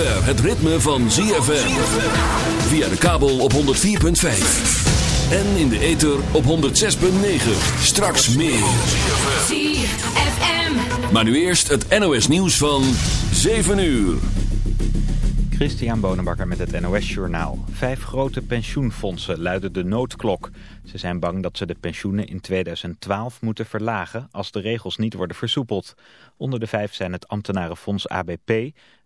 zover het ritme van ZFM. Via de kabel op 104.5. En in de ether op 106.9. Straks meer. ZFM. Maar nu eerst het NOS nieuws van 7 uur. Christian Bonenbakker met het NOS Journaal. Vijf grote pensioenfondsen luiden de noodklok. Ze zijn bang dat ze de pensioenen in 2012 moeten verlagen als de regels niet worden versoepeld. Onder de vijf zijn het ambtenarenfonds ABP,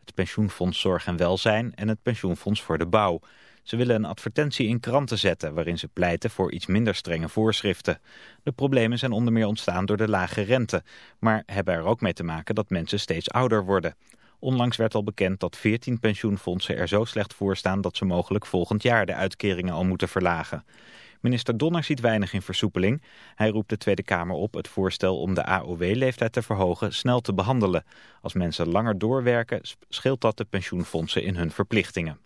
het pensioenfonds Zorg en Welzijn en het pensioenfonds voor de Bouw. Ze willen een advertentie in kranten zetten waarin ze pleiten voor iets minder strenge voorschriften. De problemen zijn onder meer ontstaan door de lage rente, maar hebben er ook mee te maken dat mensen steeds ouder worden. Onlangs werd al bekend dat 14 pensioenfondsen er zo slecht voor staan dat ze mogelijk volgend jaar de uitkeringen al moeten verlagen. Minister Donner ziet weinig in versoepeling. Hij roept de Tweede Kamer op het voorstel om de AOW-leeftijd te verhogen snel te behandelen. Als mensen langer doorwerken, scheelt dat de pensioenfondsen in hun verplichtingen.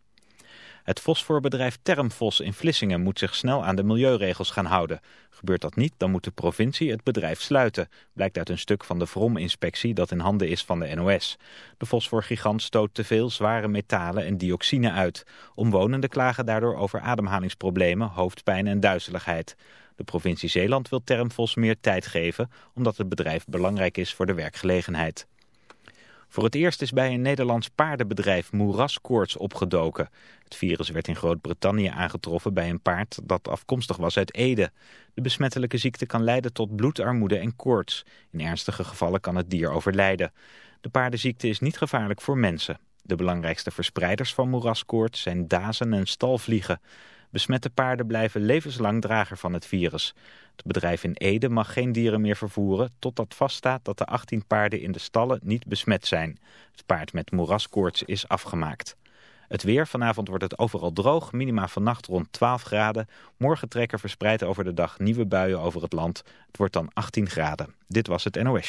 Het fosforbedrijf Termfos in Vlissingen moet zich snel aan de milieuregels gaan houden. Gebeurt dat niet, dan moet de provincie het bedrijf sluiten. Blijkt uit een stuk van de Vrom-inspectie dat in handen is van de NOS. De fosforgigant stoot te veel zware metalen en dioxine uit. Omwonenden klagen daardoor over ademhalingsproblemen, hoofdpijn en duizeligheid. De provincie Zeeland wil Termfos meer tijd geven, omdat het bedrijf belangrijk is voor de werkgelegenheid. Voor het eerst is bij een Nederlands paardenbedrijf moeraskoorts opgedoken. Het virus werd in Groot-Brittannië aangetroffen bij een paard dat afkomstig was uit Ede. De besmettelijke ziekte kan leiden tot bloedarmoede en koorts. In ernstige gevallen kan het dier overlijden. De paardenziekte is niet gevaarlijk voor mensen. De belangrijkste verspreiders van moeraskoorts zijn dazen en stalvliegen. Besmette paarden blijven levenslang drager van het virus. Het bedrijf in Ede mag geen dieren meer vervoeren totdat vaststaat dat de 18 paarden in de stallen niet besmet zijn. Het paard met moeraskoorts is afgemaakt. Het weer, vanavond wordt het overal droog, minima vannacht rond 12 graden. Morgen trekken verspreid over de dag nieuwe buien over het land. Het wordt dan 18 graden. Dit was het NOS.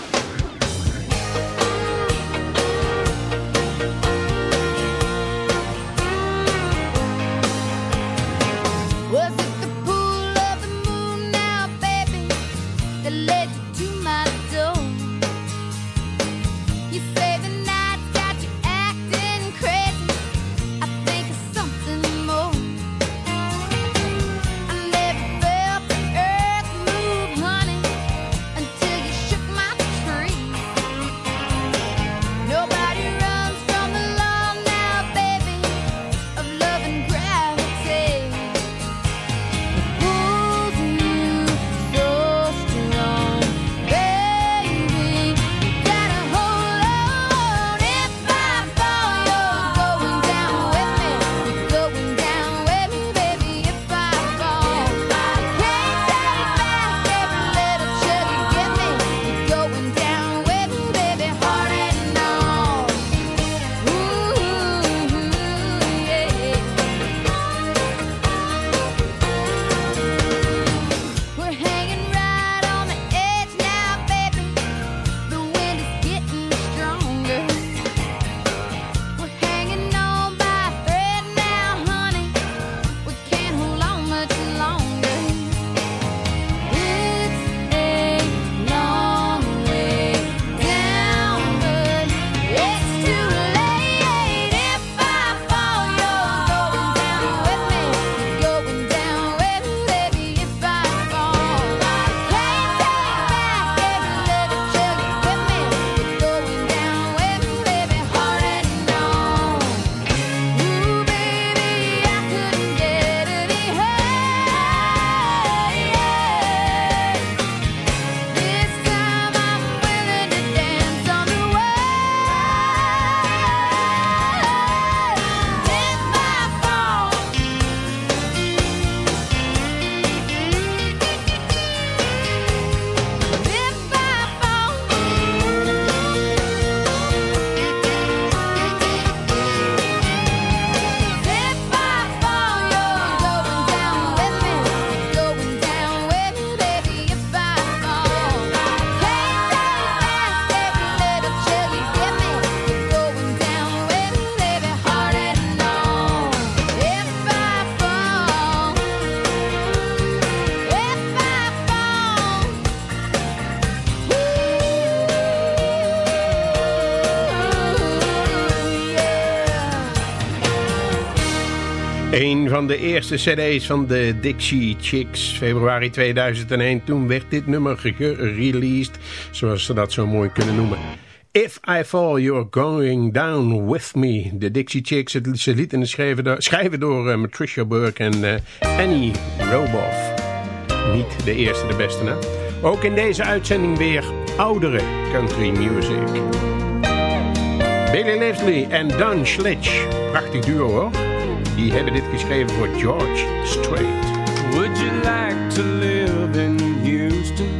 Van de eerste cd's van de Dixie Chicks. Februari 2001, toen werd dit nummer gereleased, zoals ze dat zo mooi kunnen noemen. If I Fall, You're Going Down With Me. De Dixie Chicks, het, ze lieten schrijven door, schrijven door uh, Patricia Burke en uh, Annie Roboff. Niet de eerste, de beste, hè? Ook in deze uitzending weer oudere country music. Billy Leslie en Don Schlitch. Prachtig duo hoor. Die hebben dit geschreven voor George Strait. Would you like to live in Houston,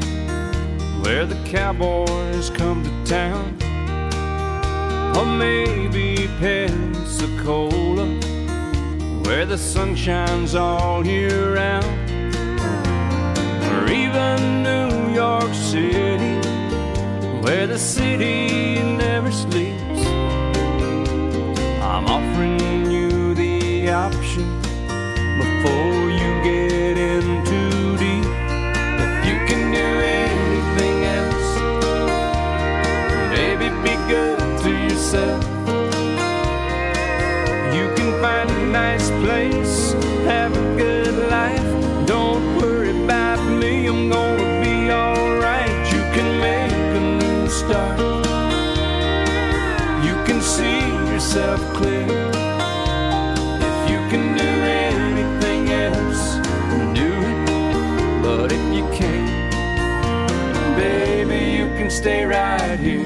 where the cowboys come to town? Or maybe Pensacola, where the sun shines all year round? Or even New York City, where the city never sleeps? I'm offering yourself clear. If you can do anything else, do it. But if you can't, baby, you can stay right here.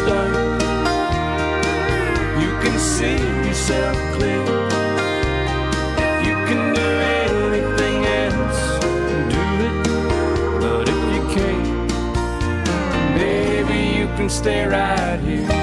Start. You can see yourself clear. If you can do anything else, do it. But if you can't, you can stay right here.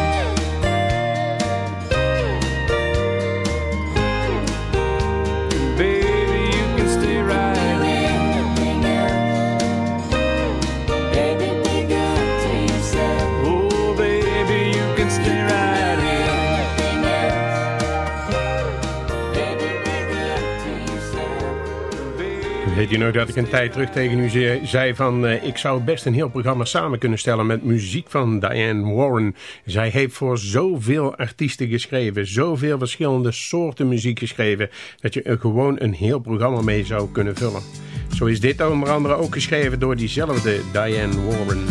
Weet je nog dat ik een tijd terug tegen u zei, van... eh, ik zou best een heel programma samen kunnen stellen met muziek van Diane Warren. Zij heeft voor zoveel artiesten geschreven, zoveel verschillende soorten muziek geschreven... dat je er gewoon een heel programma mee zou kunnen vullen. Zo is dit onder andere ook geschreven door diezelfde Diane Warren.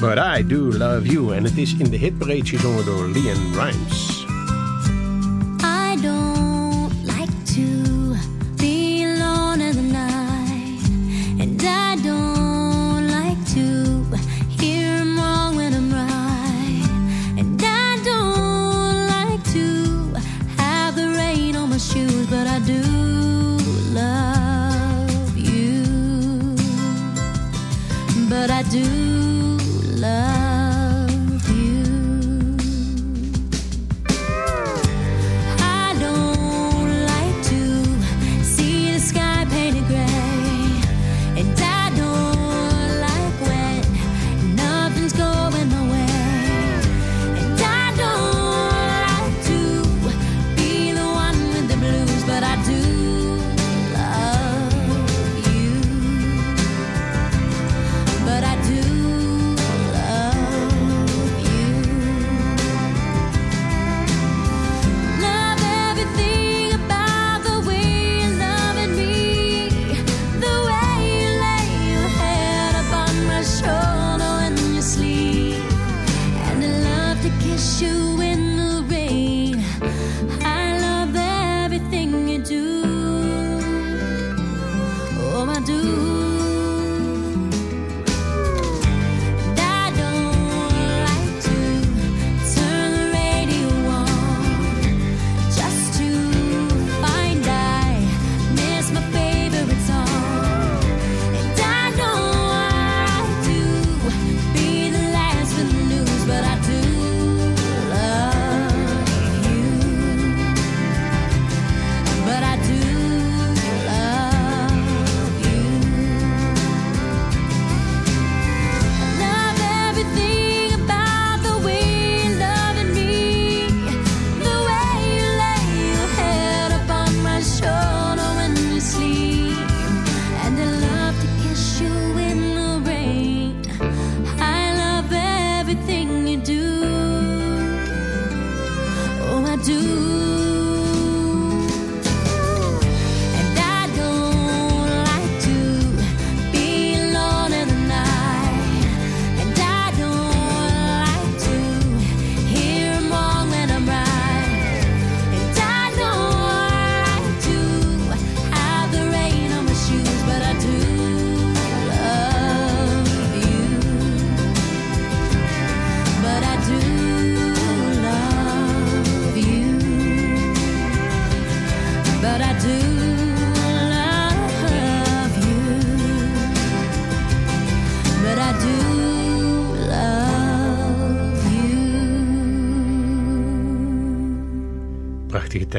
But I Do Love You. En het is in de hitparade gezongen door Leon Rimes.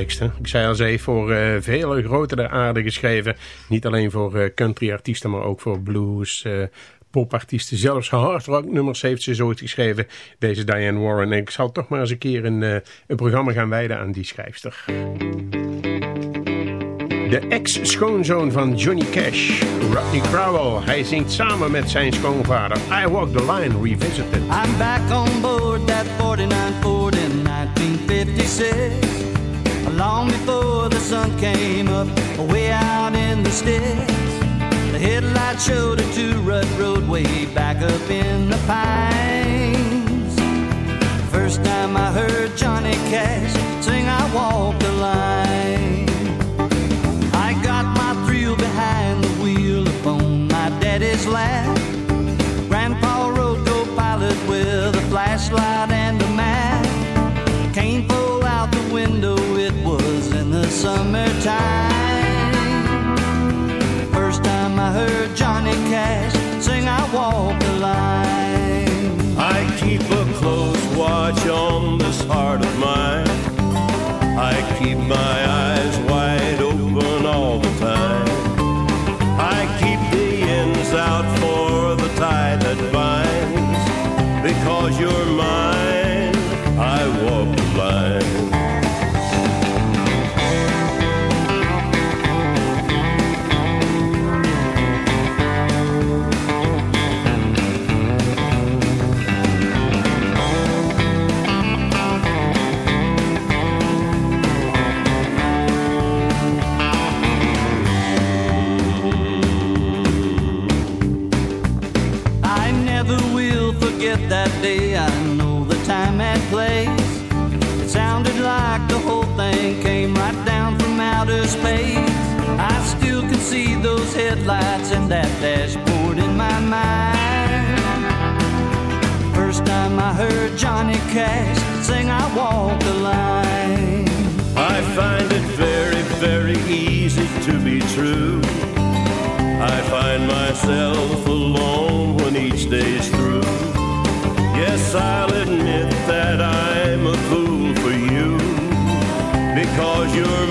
Ik zei al, ze voor eh, vele grotere aarde geschreven. Niet alleen voor eh, country-artiesten, maar ook voor blues, eh, popartiesten. Zelfs hard rock nummers heeft ze zo ooit geschreven, deze Diane Warren. En ik zal toch maar eens een keer een, een programma gaan wijden aan die schrijfster. De ex-schoonzoon van Johnny Cash, Rodney Crowell. Hij zingt samen met zijn schoonvader I Walk the Line Revisited. I'm back on board that 49 Ford in 1956. Long before the sun came up, way out in the sticks. The headlights showed a two-rut roadway back up in the pines. First time I heard Johnny Cash sing I Walk the Line. I got my thrill behind the wheel upon my daddy's lap. Grandpa rode co-pilot with a flashlight summertime. First time I heard Johnny Cash sing I Walk the Line. I keep a close watch on this heart Cash sing I Walk the Line. I find it very, very easy to be true. I find myself alone when each day's through. Yes, I'll admit that I'm a fool for you. Because you're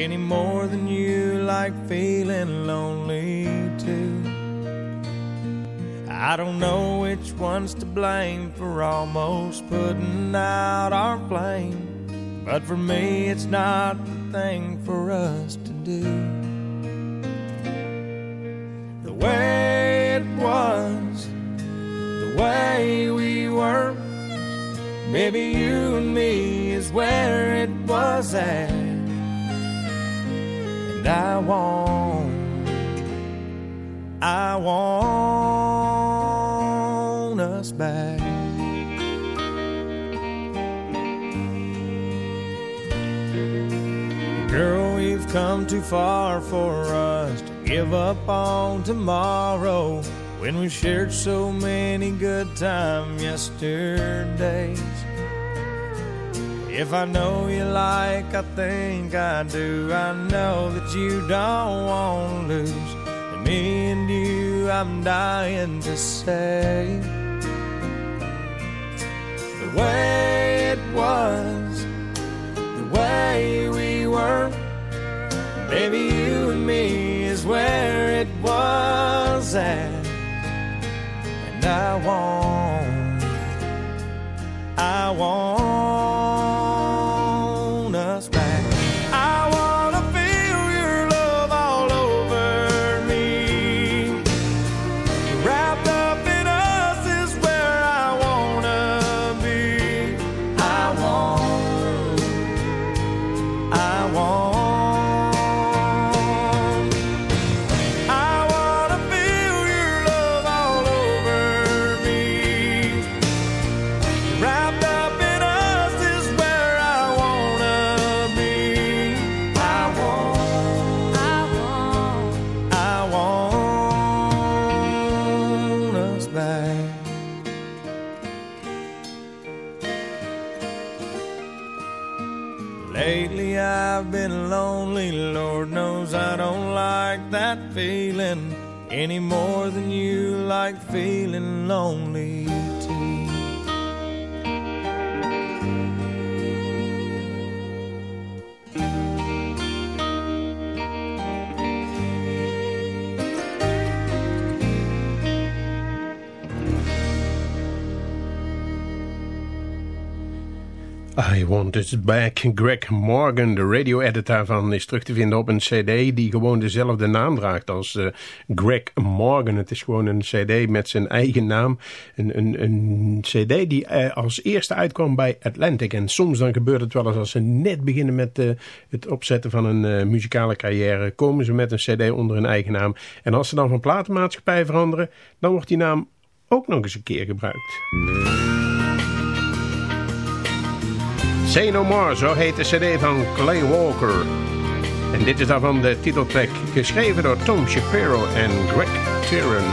any more than you like feeling lonely too. I don't know which one's to blame for almost putting out our flame, but for me it's not the thing for us to do. The way it was the way we were. Maybe you and me is where it was at. And I want, I want us back. Girl, we've come too far for us to give up on tomorrow when we shared so many good times yesterdays. If I know you like I think I do, I know that you don't want to lose. And me and you, I'm dying to say the way it was, the way we were. Baby, you and me is where it was at. And I want, I want any more than you like feeling lonely I Want Us Back. Greg Morgan, de radio-edit daarvan, is terug te vinden op een cd die gewoon dezelfde naam draagt als eh, Greg Morgan. Het is gewoon een cd met zijn eigen naam. Een, een, een cd die eh, als eerste uitkwam bij Atlantic. En soms dan gebeurt het wel eens als ze net beginnen met eh, het opzetten van een muzikale carrière. Komen ze met een cd onder hun eigen naam. En als ze dan van platenmaatschappij veranderen, dan wordt die naam ook nog eens een keer gebruikt. Say No More, zo heet de cd van Clay Walker. En dit is daarvan de titeltrack, geschreven door Tom Shapiro en Greg Tyron.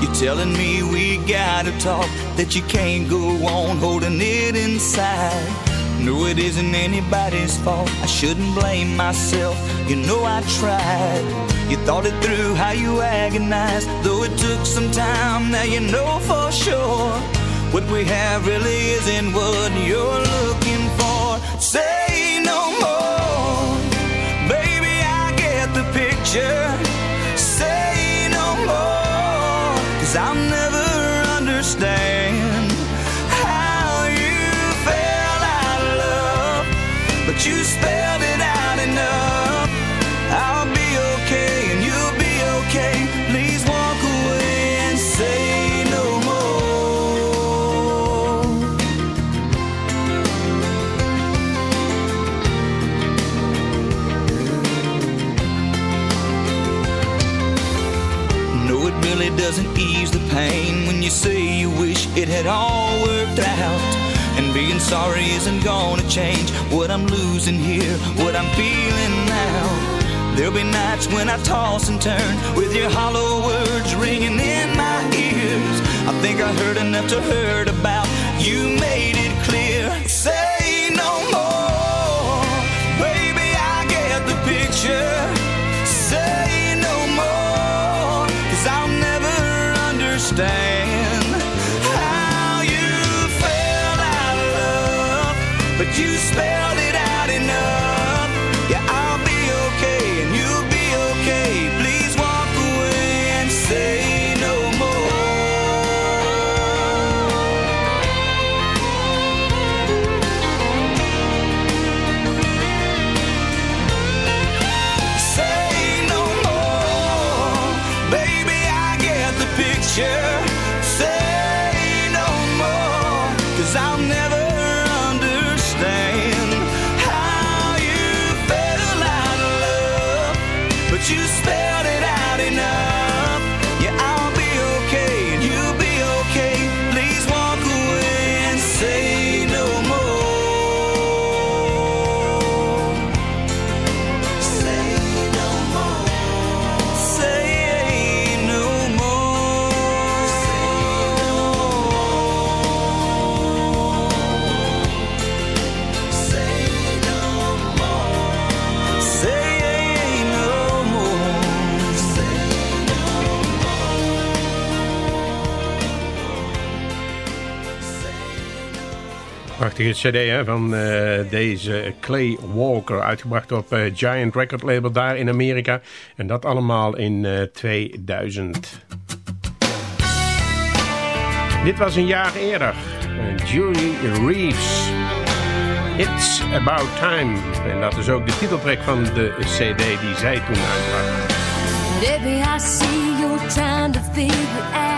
You're telling me we gotta talk, that you can't go on holding it inside. No, it isn't anybody's fault. I shouldn't blame myself. You know I tried. You thought it through how you agonized, though it took some time. Now you know for sure what we have really isn't what you're looking for. Say no more, baby. I get the picture. Pain when you say you wish it had all worked out. And being sorry isn't gonna change what I'm losing here, what I'm feeling now. There'll be nights when I toss and turn with your hollow words ringing in my ears. I think I heard enough to hurt about. You made it understand Prachtige cd hè, van eh, deze Clay Walker. Uitgebracht op eh, Giant Record Label daar in Amerika. En dat allemaal in eh, 2000. Dit was een jaar eerder. Eh, Julie Reeves. It's About Time. En dat is ook de titeltrack van de cd die zij toen uitbracht. Baby, I see you're trying to figure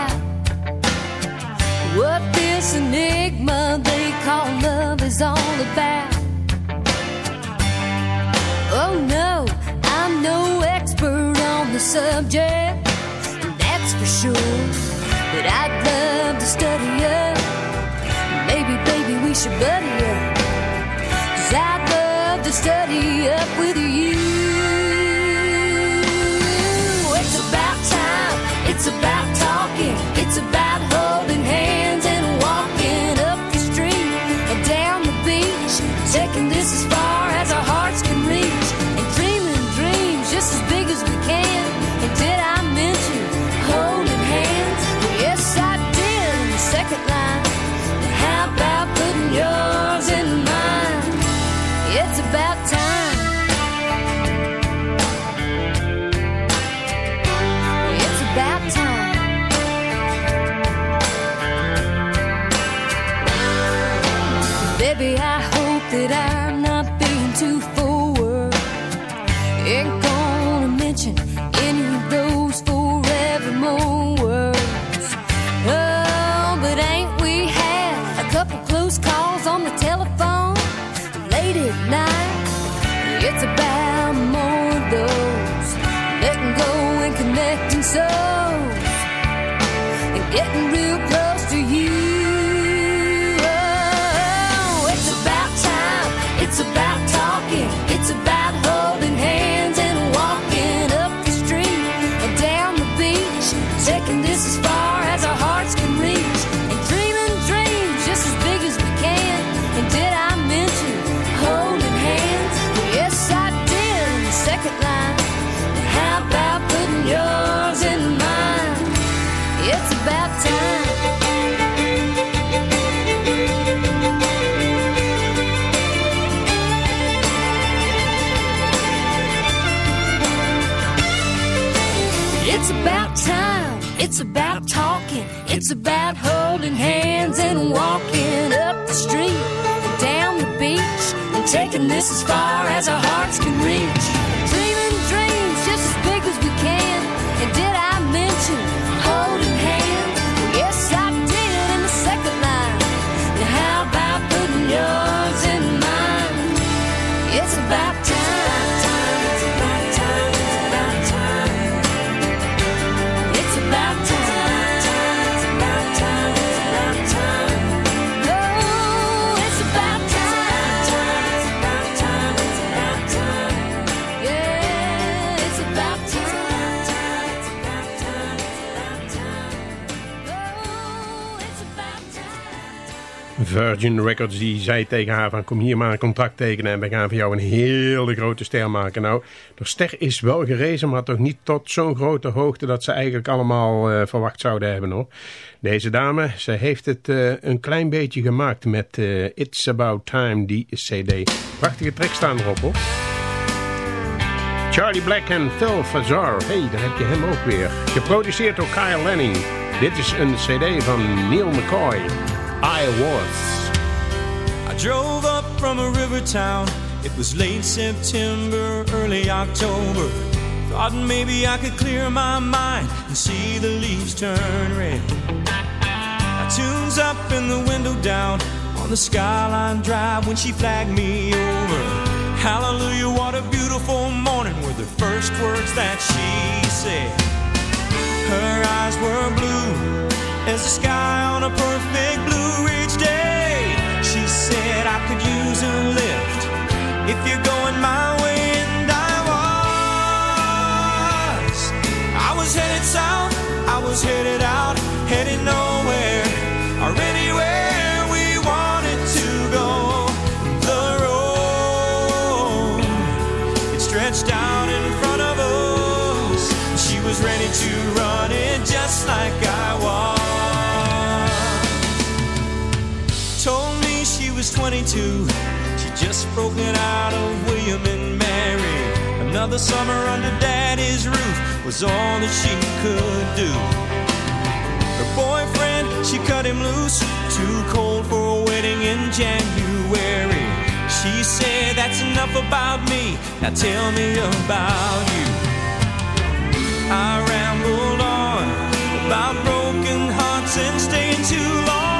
is all about. Oh no, I'm no expert on the subject, that's for sure. But I'd love to study up. Maybe, baby, we should buddy up. Cause I'd love to study up with you. It's about time, it's about souls and getting real It's about time. It's about talking. It's about holding hands and walking up the street down the beach and taking this as far as our hearts can reach. Virgin Records die zei tegen haar van kom hier maar een contract tekenen en we gaan voor jou een hele grote ster maken. Nou, de ster is wel gerezen, maar toch niet tot zo'n grote hoogte dat ze eigenlijk allemaal eh, verwacht zouden hebben hoor. Deze dame, ze heeft het eh, een klein beetje gemaakt met eh, It's About Time, die cd. Prachtige track staan erop hoor. Charlie Black en Phil Fazar. hey, daar heb je hem ook weer. Geproduceerd door Kyle Lanning. Dit is een cd van Neil McCoy. I Was. I drove up from a river town. It was late September, early October. Thought maybe I could clear my mind and see the leaves turn red. I tunes up and the window down on the Skyline Drive when she flagged me over. Hallelujah, what a beautiful morning were the first words that she said. Her eyes were blue as the sky on a perfect Blue Ridge day. She said I could use a lift if you're going my way, and I was. I was headed south, I was headed out, headed nowhere or anywhere we wanted to go. The road it stretched out in front of us. She was ready to run it just like I was. Was was 22. She just broken out of William and Mary. Another summer under daddy's roof was all that she could do. Her boyfriend, she cut him loose. Too cold for a wedding in January. She said, That's enough about me. Now tell me about you. I rambled on about broken hearts and staying too long.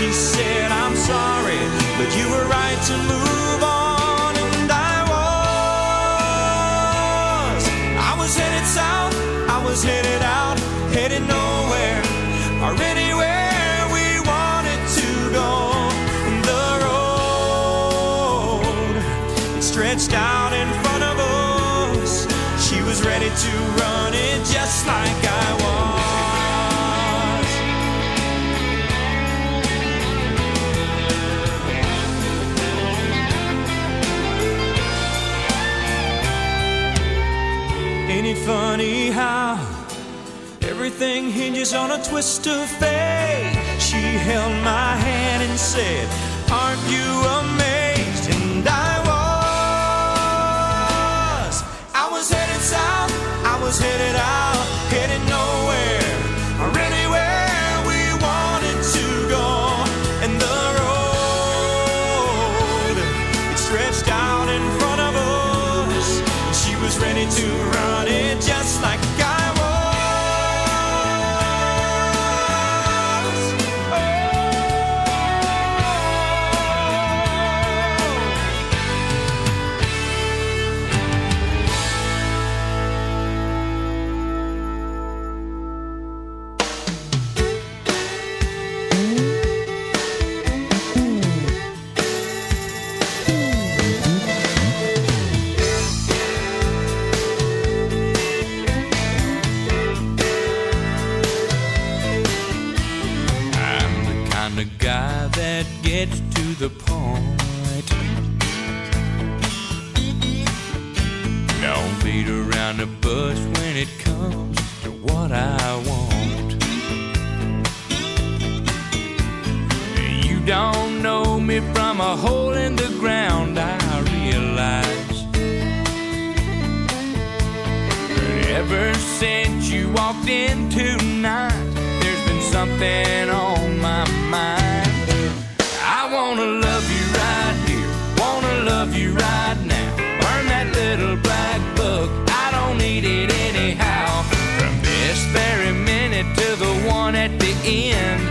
She said, I'm sorry, but you were right to move on. And I was. I was headed south, I was headed out, headed nowhere or anywhere we wanted to go. The road it stretched out in front of us. She was ready to run it just like I was. Ain't it funny how everything hinges on a twist of fate? She held my hand and said, Aren't you amazed? And I was. I was headed south, I was headed out, a hole in the ground, I realize. Ever since you walked in tonight, there's been something on my mind. I wanna love you right here, wanna love you right now. Burn that little black book, I don't need it anyhow. From this very minute to the one at the end,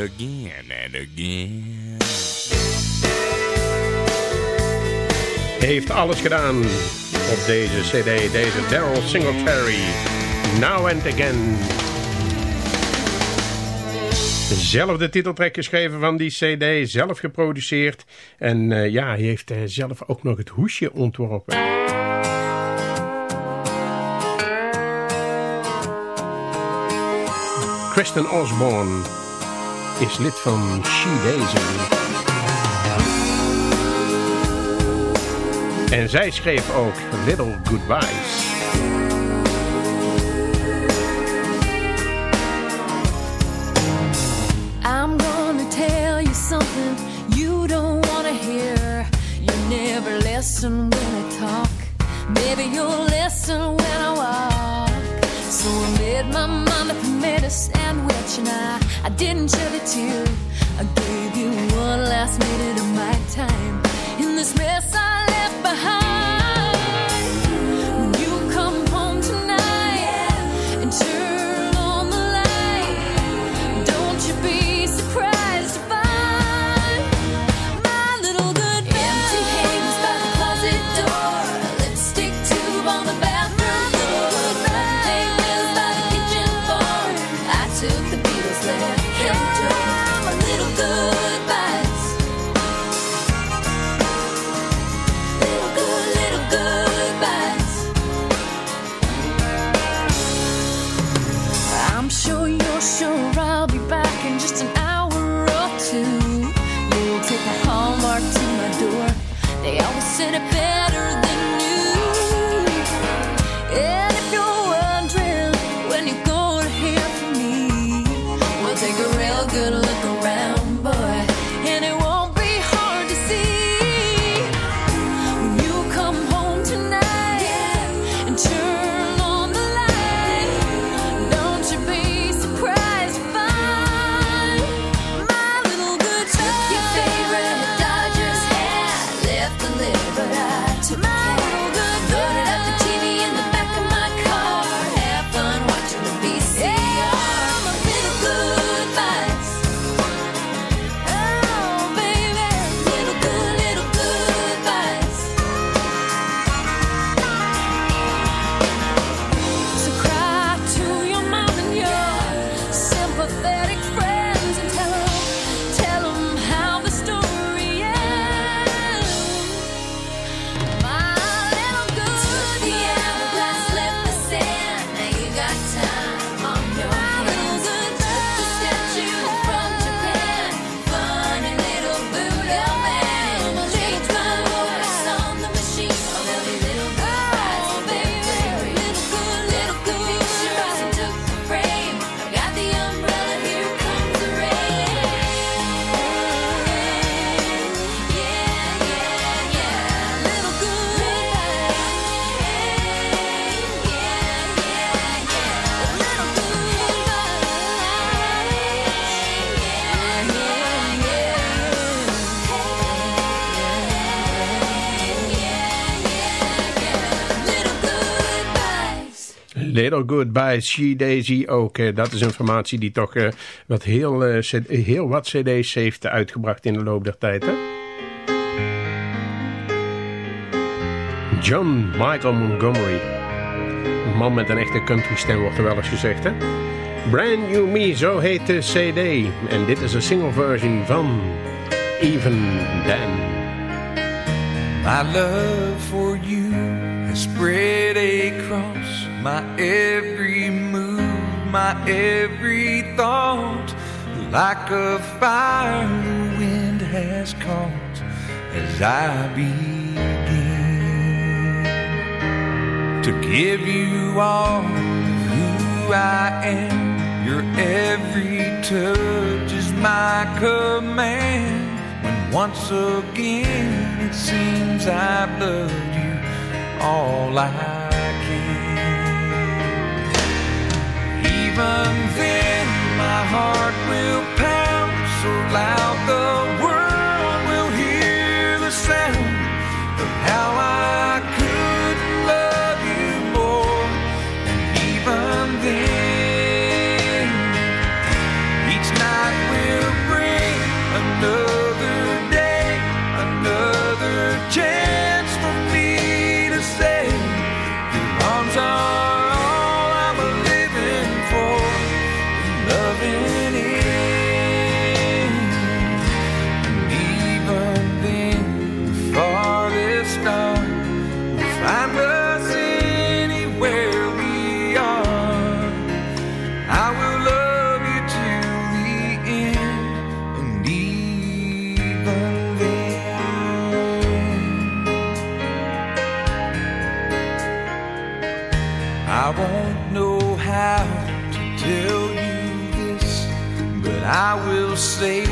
again and again. Heeft alles gedaan. op deze cd. Deze Daryl Singletary. Now and Again. Zelf de geschreven van die cd. Zelf geproduceerd. En eh, ja, hij heeft eh, zelf ook nog het hoesje ontworpen. Kristen Osborne is lid van She Daisy. En zij schreef ook Little Goodbyes. I'm gonna tell you something you don't wanna hear. You never listen when I talk. Maybe you'll listen when I walk. So I made my and made a sandwich, and I, I didn't shed a tear. I gave you one last minute of my time in this mess I left behind. Better Little Goodbye, She Daisy ook. eh, dat is informatie die toch eh, wat heel, eh, heel wat cd's heeft uitgebracht in de loop der tijd. Hè? John Michael Montgomery. Een man met een echte country stem wordt er wel eens gezegd. Hè? Brand New Me, zo heet de cd. En dit is een single version van Even Then. My love for you has spread across my every move, my every thought. Like a fire the wind has caught as I begin to give you all who I am. Your every touch is my command. When once again it seems I've loved you all I Even then, my heart will pound so loud. The world will hear the sound of how I I won't know how to tell you this, but I will say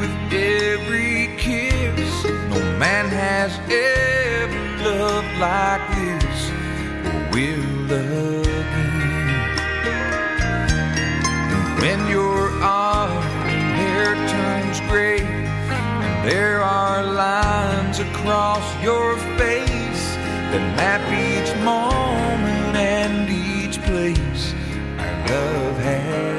with every kiss, no man has ever loved like this or will again. When your hair turns gray, and there are lines across your face that map each moment our love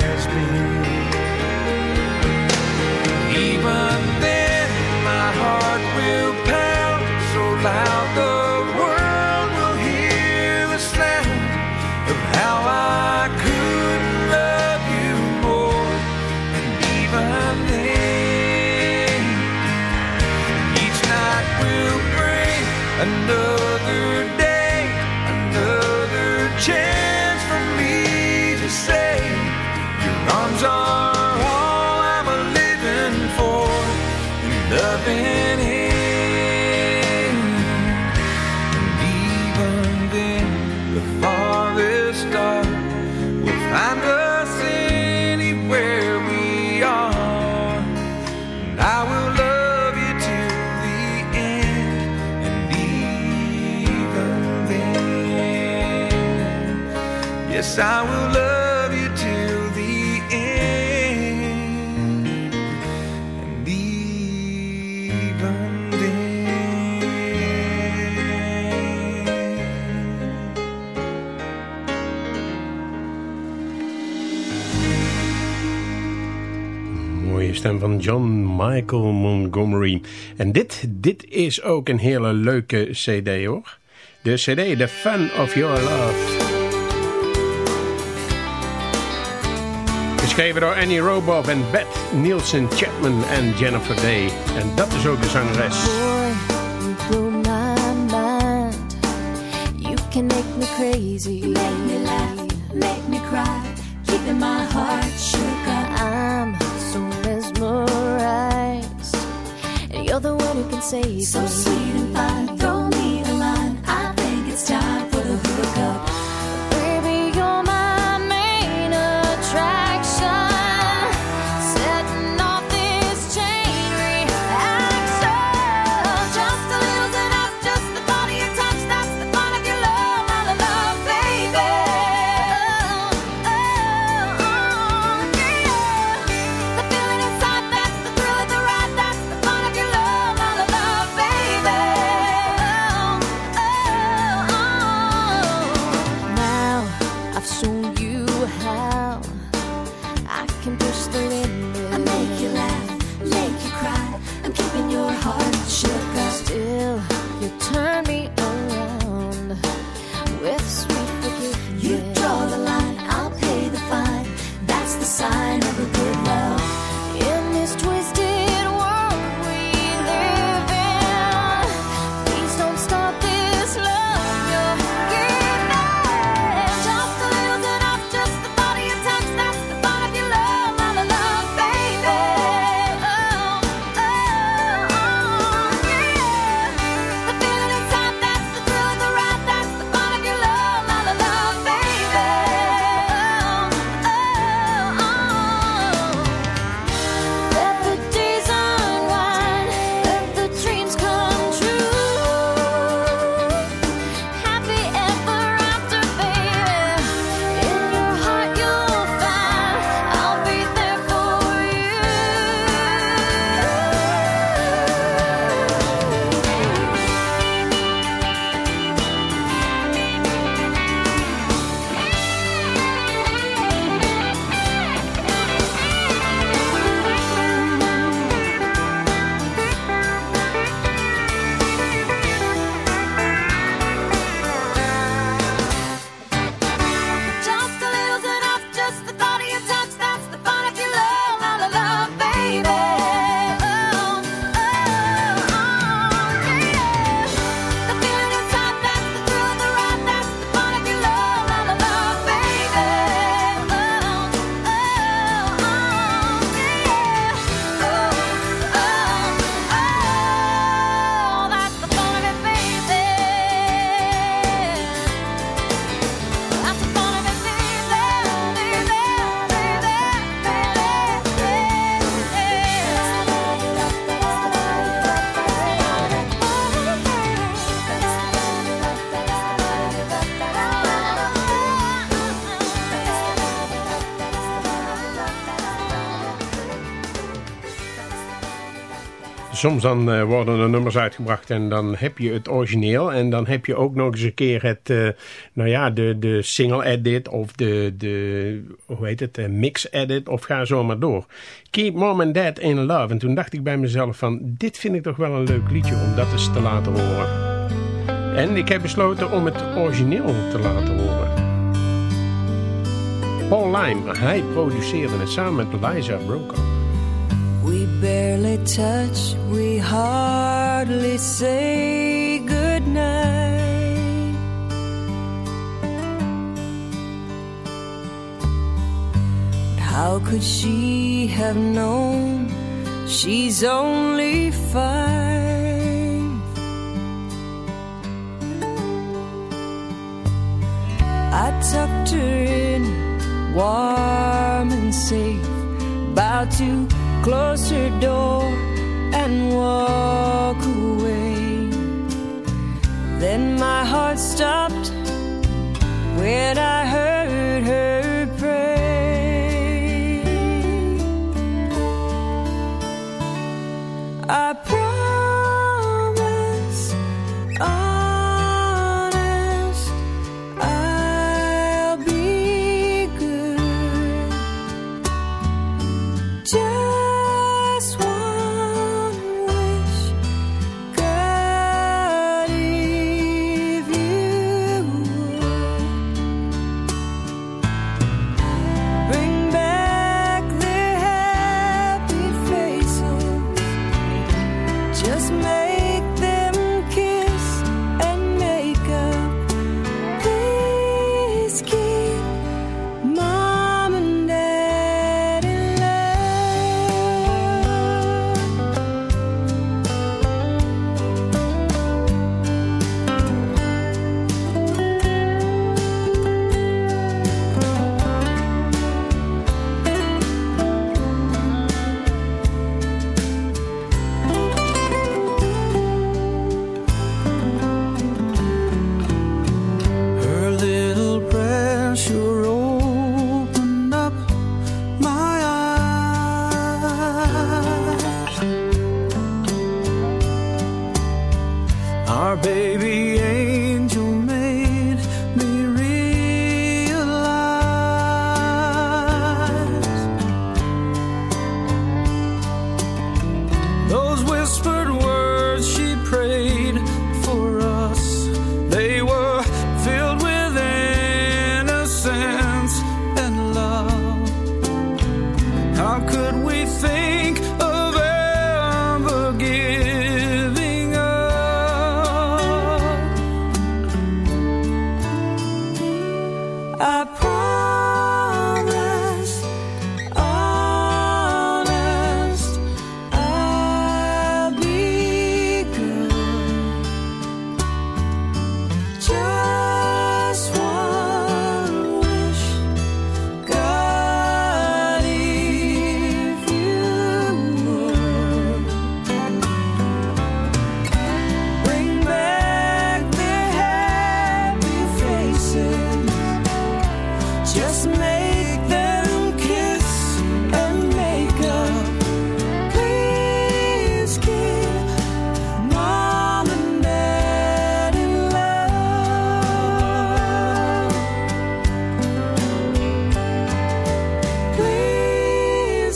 Mooie stem van John Michael Montgomery. En dit, dit is ook een hele leuke cd hoor. De cd The Fun of Your Love. Geschreven door Annie Robob en Beth Nielsen Chapman en Jennifer Day. En dat is ook de zangeres. Boy, you blow my mind. You can make me crazy. Make me laugh, make me cry, keeping my heart shook up. You're the one who can save So me. sweet and fine, throw me a line. I think it's time for the hookup. Soms dan eh, worden er nummers uitgebracht en dan heb je het origineel. En dan heb je ook nog eens een keer het, eh, nou ja, de, de single edit of de, de hoe heet het, de mix edit of ga zo maar door. Keep Mom and Dad in Love. En toen dacht ik bij mezelf van, dit vind ik toch wel een leuk liedje om dat eens te laten horen. En ik heb besloten om het origineel te laten horen. Paul Lime, hij produceerde het samen met Liza Broco. We barely touch, we hardly say goodnight. But how could she have known she's only five? I tucked her in, warm and safe, about to close her door and walk away. Then my heart stopped when I heard her pray. I promise,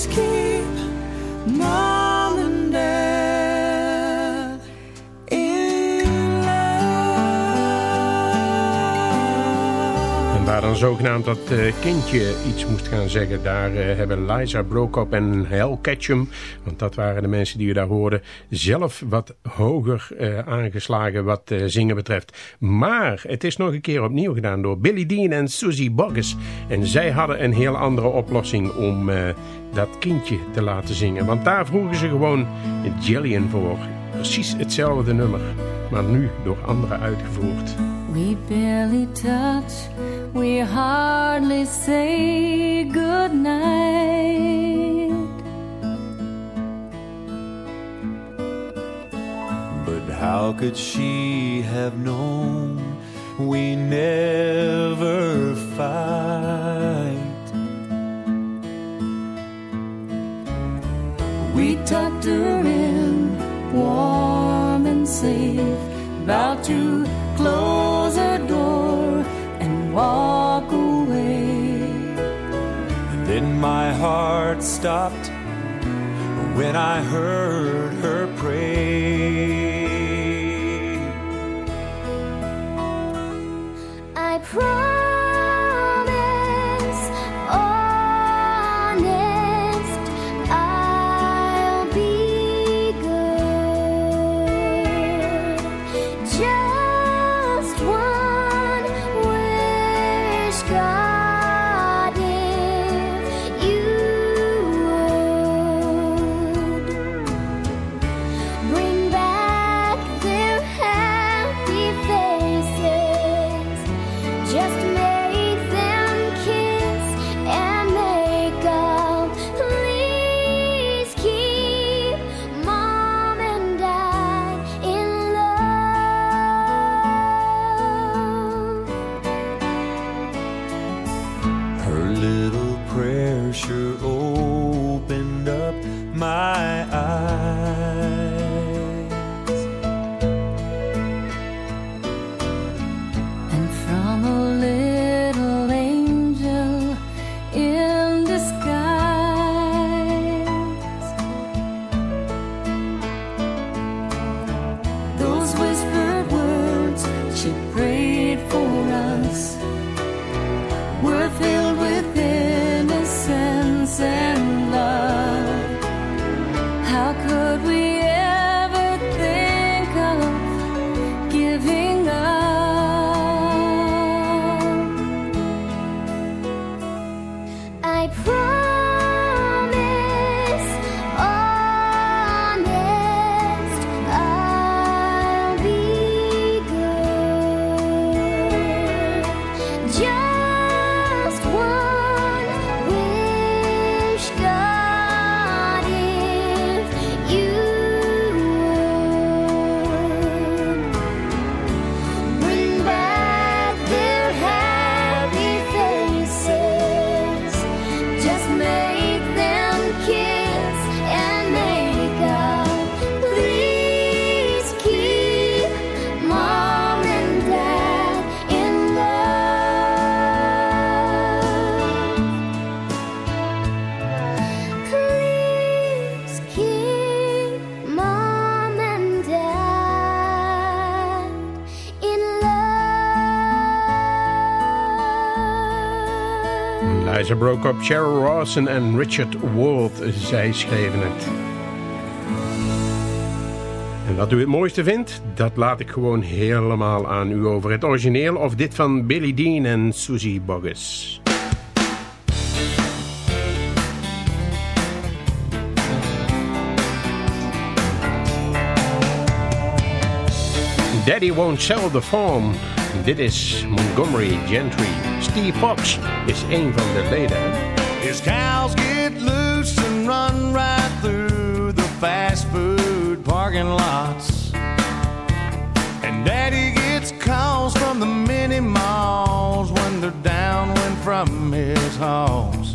Keep Mom zogenaamd dat eh, kindje iets moest gaan zeggen... daar eh, hebben Liza Brokop en Hel Ketchum... want dat waren de mensen die u daar hoorden... zelf wat hoger eh, aangeslagen wat zingen betreft. Maar het is nog een keer opnieuw gedaan door Billy Dean en Susie Boggess. En zij hadden een heel andere oplossing om dat kindje te laten zingen. Want daar vroegen ze gewoon Jillian voor. Precies hetzelfde nummer, maar nu door anderen uitgevoerd. We barely touch, we hardly say goodnight. But how could she have known we never fight? We tucked her in, warm and safe, about to close her door and walk away. And Then my heart stopped when I heard her pray. I promise, Liza broke up Cheryl Rawson en Richard Ward. Zij schreven het. En wat u het mooiste vindt, dat laat ik gewoon helemaal aan u over. Het origineel of dit van Billy Dean en Susie Boggess. Daddy won't sell the farm. Dit is Montgomery Gentry. Steve Fox is een van de leden. His cows get loose and run right through the fast food parking lots. And daddy gets calls from the mini malls when they're downwind from his hogs.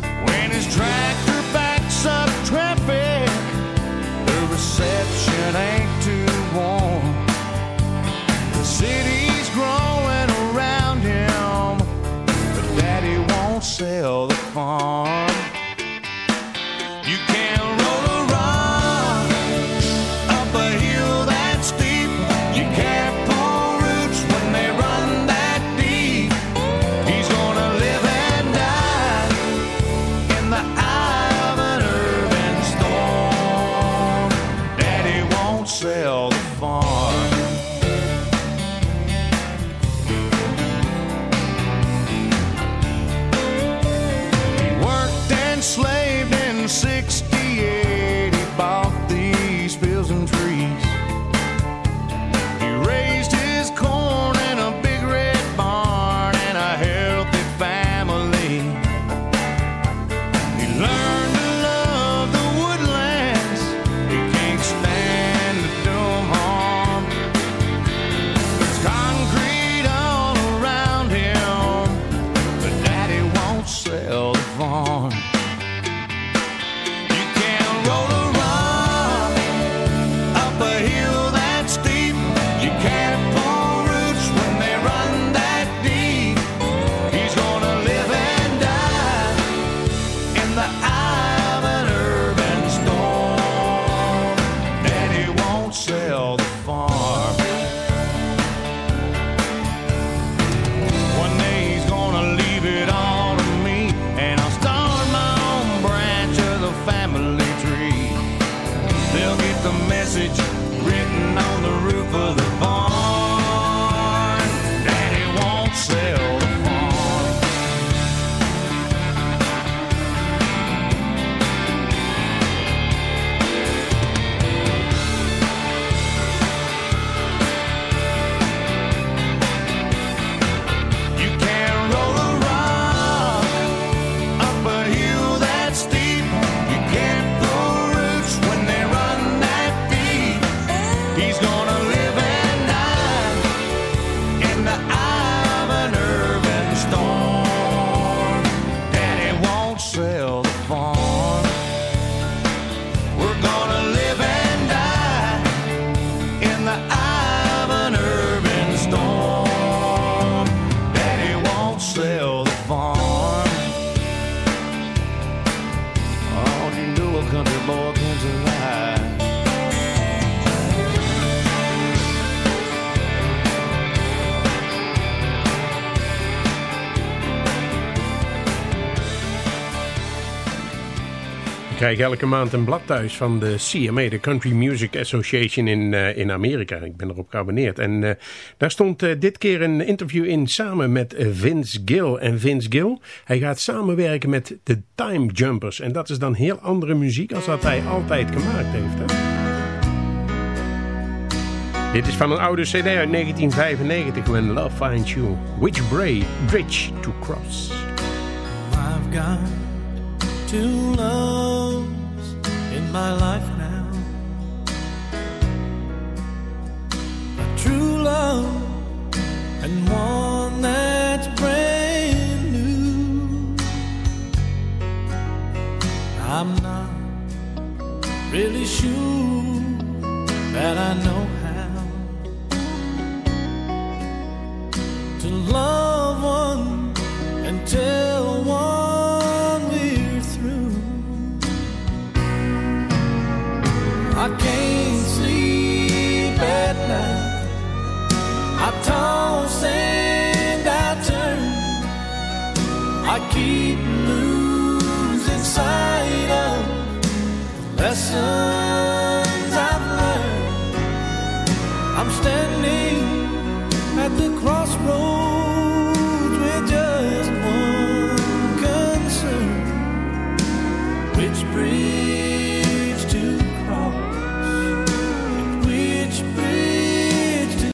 When his tractor backs up traffic, the reception ain't sell the farm. country boy krijg elke maand een blad thuis van de CMA, de Country Music Association in, uh, in Amerika. Ik ben erop geabonneerd. En uh, daar stond uh, dit keer een interview in samen met Vince Gill. En Vince Gill, hij gaat samenwerken met de Time Jumpers. En dat is dan heel andere muziek als dat hij altijd gemaakt heeft. Hè? Dit is van een oude cd uit 1995, When Love Finds You. Which bridge to cross? I've got two loves in my life now. A true love and one that's brand new. I'm not really sure that I know how to love one and tell one toss and I turn. I keep losing sight of lessons I've learned. I'm standing at the